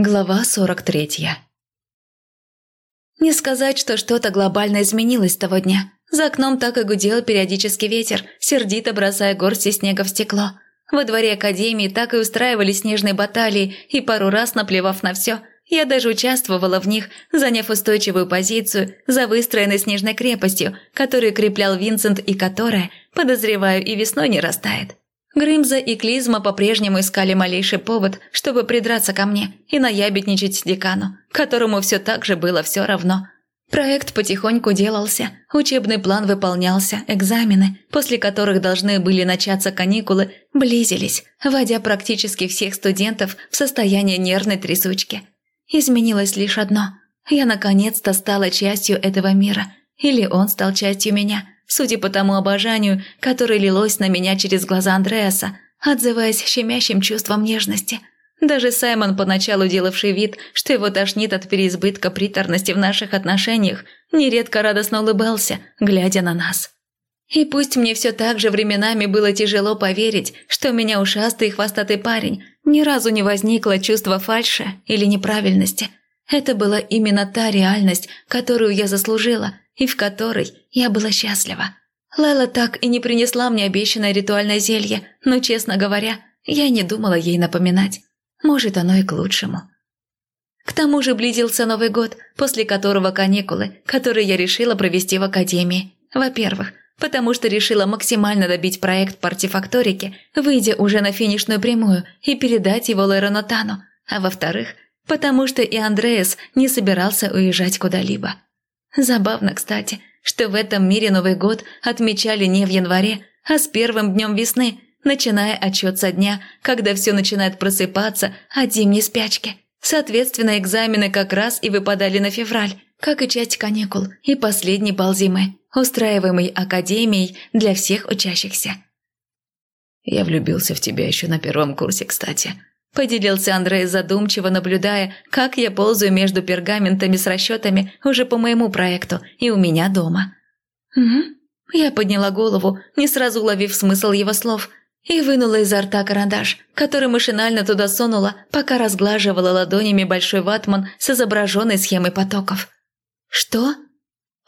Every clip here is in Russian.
Глава 43 Не сказать, что что-то глобально изменилось того дня. За окном так и гудел периодически ветер, сердито бросая горсти снега в стекло. Во дворе академии так и устраивали снежные баталии, и пару раз, наплевав на все, я даже участвовала в них, заняв устойчивую позицию за выстроенной снежной крепостью, которую креплял Винсент и которая, подозреваю, и весной не растает. Грымза и Клизма по-прежнему искали малейший повод, чтобы придраться ко мне и наябедничать декану, которому все так же было все равно. Проект потихоньку делался, учебный план выполнялся, экзамены, после которых должны были начаться каникулы, близились, вводя практически всех студентов в состояние нервной трясучки. Изменилось лишь одно – я наконец-то стала частью этого мира, или он стал частью меня – судя по тому обожанию, которое лилось на меня через глаза Андреаса, отзываясь щемящим чувством нежности. Даже Саймон, поначалу делавший вид, что его тошнит от переизбытка приторности в наших отношениях, нередко радостно улыбался, глядя на нас. И пусть мне все так же временами было тяжело поверить, что у меня ушастый и хвостатый парень, ни разу не возникло чувства фальши или неправильности. Это была именно та реальность, которую я заслужила – и в которой я была счастлива. Лайла так и не принесла мне обещанное ритуальное зелье, но, честно говоря, я не думала ей напоминать. Может, оно и к лучшему. К тому же близился Новый год, после которого каникулы, которые я решила провести в академии. Во-первых, потому что решила максимально добить проект по артефакторике, выйдя уже на финишную прямую и передать его Лэрону Тану. А во-вторых, потому что и Андреас не собирался уезжать куда-либо. Забавно, кстати, что в этом мире Новый год отмечали не в январе, а с первым днем весны, начиная отчет со дня, когда все начинает просыпаться от зимней спячки. Соответственно, экзамены как раз и выпадали на февраль, как и часть каникул и последний бал зимы, устраиваемый Академией для всех учащихся. «Я влюбился в тебя еще на первом курсе, кстати», Поделился Андрей задумчиво, наблюдая, как я ползаю между пергаментами с расчетами уже по моему проекту и у меня дома. «Угу». Я подняла голову, не сразу уловив смысл его слов, и вынула изо рта карандаш, который машинально туда сунула, пока разглаживала ладонями большой ватман с изображенной схемой потоков. «Что?»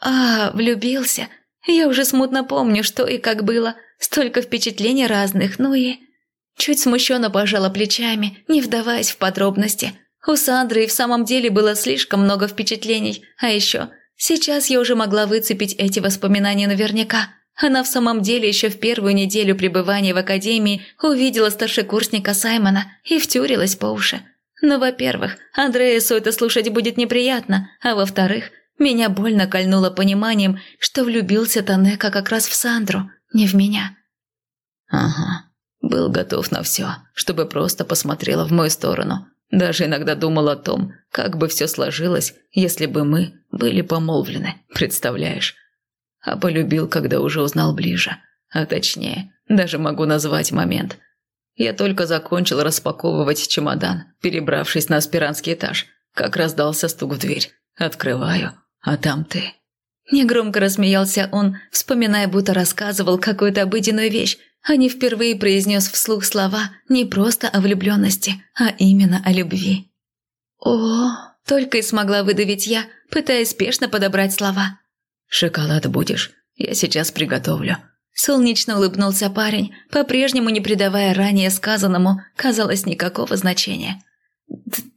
«А, влюбился. Я уже смутно помню, что и как было. Столько впечатлений разных, ну и...» Чуть смущенно пожала плечами, не вдаваясь в подробности. У Сандры и в самом деле было слишком много впечатлений. А еще, сейчас я уже могла выцепить эти воспоминания наверняка. Она в самом деле еще в первую неделю пребывания в академии увидела старшекурсника Саймона и втюрилась по уши. Но, во-первых, Андреасу это слушать будет неприятно, а во-вторых, меня больно кольнуло пониманием, что влюбился Танека как раз в Сандру, не в меня. «Ага», был готов на все, чтобы просто посмотрела в мою сторону. Даже иногда думал о том, как бы все сложилось, если бы мы были помолвлены, представляешь? А полюбил, когда уже узнал ближе. А точнее, даже могу назвать момент. Я только закончил распаковывать чемодан, перебравшись на аспирантский этаж, как раздался стук в дверь. Открываю, а там ты. Негромко рассмеялся он, вспоминая, будто рассказывал какую-то обыденную вещь, а не впервые произнес вслух слова не просто о влюбленности, а именно о любви. «О!» – только и смогла выдавить я, пытаясь спешно подобрать слова. «Шоколад будешь? Я сейчас приготовлю». Солнечно улыбнулся парень, по-прежнему не придавая ранее сказанному, казалось, никакого значения.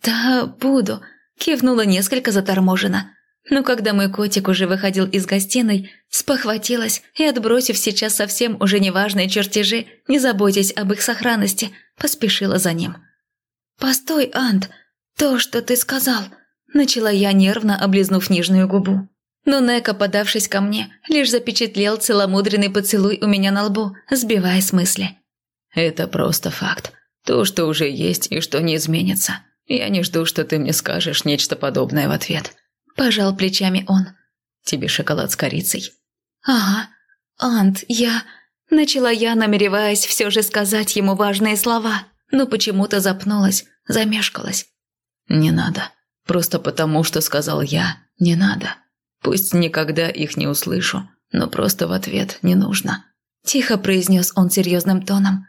«Да, буду», – кивнула несколько заторможенно. Но когда мой котик уже выходил из гостиной, спохватилась и, отбросив сейчас совсем уже неважные чертежи, не заботясь об их сохранности, поспешила за ним. «Постой, Ант, то, что ты сказал», – начала я, нервно облизнув нижнюю губу. Но Нека, подавшись ко мне, лишь запечатлел целомудренный поцелуй у меня на лбу, сбивая с мысли. «Это просто факт. То, что уже есть и что не изменится. Я не жду, что ты мне скажешь нечто подобное в ответ». Пожал плечами он. «Тебе шоколад с корицей?» «Ага. Ант, я...» Начала я, намереваясь все же сказать ему важные слова, но почему-то запнулась, замешкалась. «Не надо. Просто потому, что сказал я, не надо. Пусть никогда их не услышу, но просто в ответ не нужно». Тихо произнес он серьезным тоном.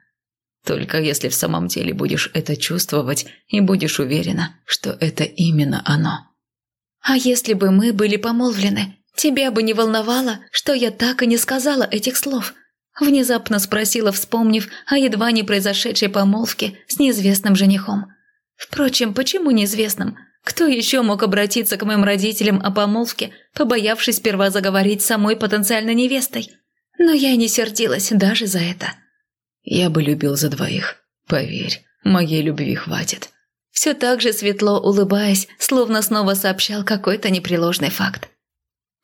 Только если в самом деле будешь это чувствовать и будешь уверена, что это именно оно. А если бы мы были помолвлены, тебя бы не волновало, что я так и не сказала этих слов? Внезапно спросила, вспомнив о едва не произошедшей помолвке с неизвестным женихом. Впрочем, почему неизвестным? Кто еще мог обратиться к моим родителям о помолвке, побоявшись сперва заговорить с самой потенциальной невестой? Но я не сердилась даже за это. Я бы любил за двоих. Поверь, моей любви хватит. Все так же светло улыбаясь, словно снова сообщал какой-то непреложный факт.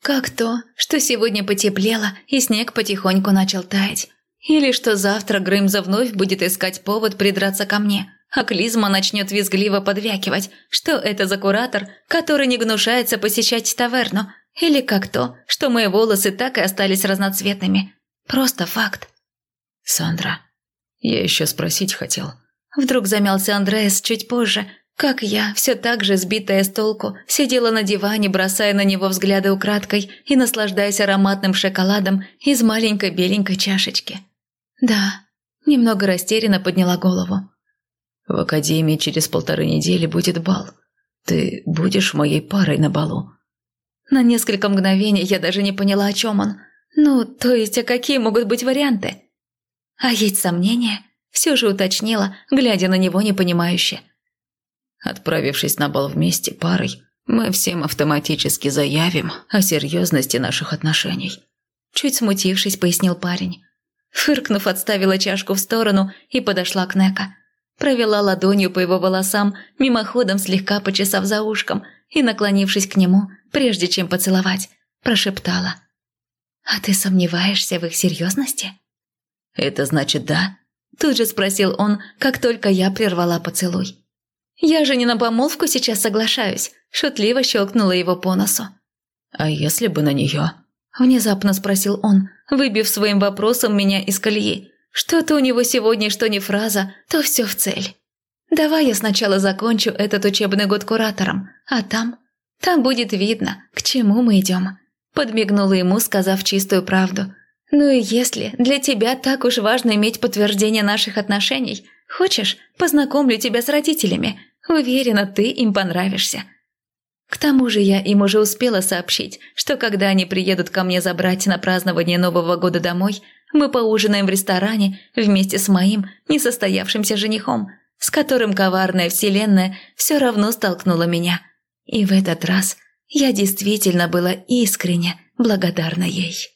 Как то, что сегодня потеплело и снег потихоньку начал таять. Или что завтра Грымза вновь будет искать повод придраться ко мне, а Клизма начнет визгливо подвякивать, что это за куратор, который не гнушается посещать таверну, или как то, что мои волосы так и остались разноцветными. Просто факт. «Сандра, я еще спросить хотел». Вдруг замялся Андреас чуть позже, как я, все так же сбитая с толку, сидела на диване, бросая на него взгляды украдкой и наслаждаясь ароматным шоколадом из маленькой беленькой чашечки. «Да», немного растерянно подняла голову. «В академии через полторы недели будет бал. Ты будешь моей парой на балу?» На несколько мгновений я даже не поняла, о чем он. Ну, то есть, а какие могут быть варианты? А есть сомнения? Все же уточнила, глядя на него непонимающе. Отправившись на бал вместе парой, мы всем автоматически заявим о серьезности наших отношений. Чуть смутившись, пояснил парень. Фыркнув, отставила чашку в сторону и подошла к Нека. Провела ладонью по его волосам, мимоходом слегка почесав за ушком и, наклонившись к нему, прежде чем поцеловать, прошептала. «А ты сомневаешься в их серьезности?» «Это значит да?» Тут же спросил он, как только я прервала поцелуй. «Я же не на помолвку сейчас соглашаюсь», – шутливо щелкнула его по носу. «А если бы на нее?» – внезапно спросил он, выбив своим вопросом меня из колеи. Что-то у него сегодня, что не фраза, то все в цель. «Давай я сначала закончу этот учебный год куратором, а там...» Там будет видно, к чему мы идем», – подмигнула ему, сказав чистую правду. «Ну и если для тебя так уж важно иметь подтверждение наших отношений, хочешь, познакомлю тебя с родителями. Уверена, ты им понравишься». К тому же я им уже успела сообщить, что когда они приедут ко мне забрать на празднование Нового года домой, мы поужинаем в ресторане вместе с моим несостоявшимся женихом, с которым коварная вселенная все равно столкнула меня – и в этот раз я действительно была искренне благодарна ей.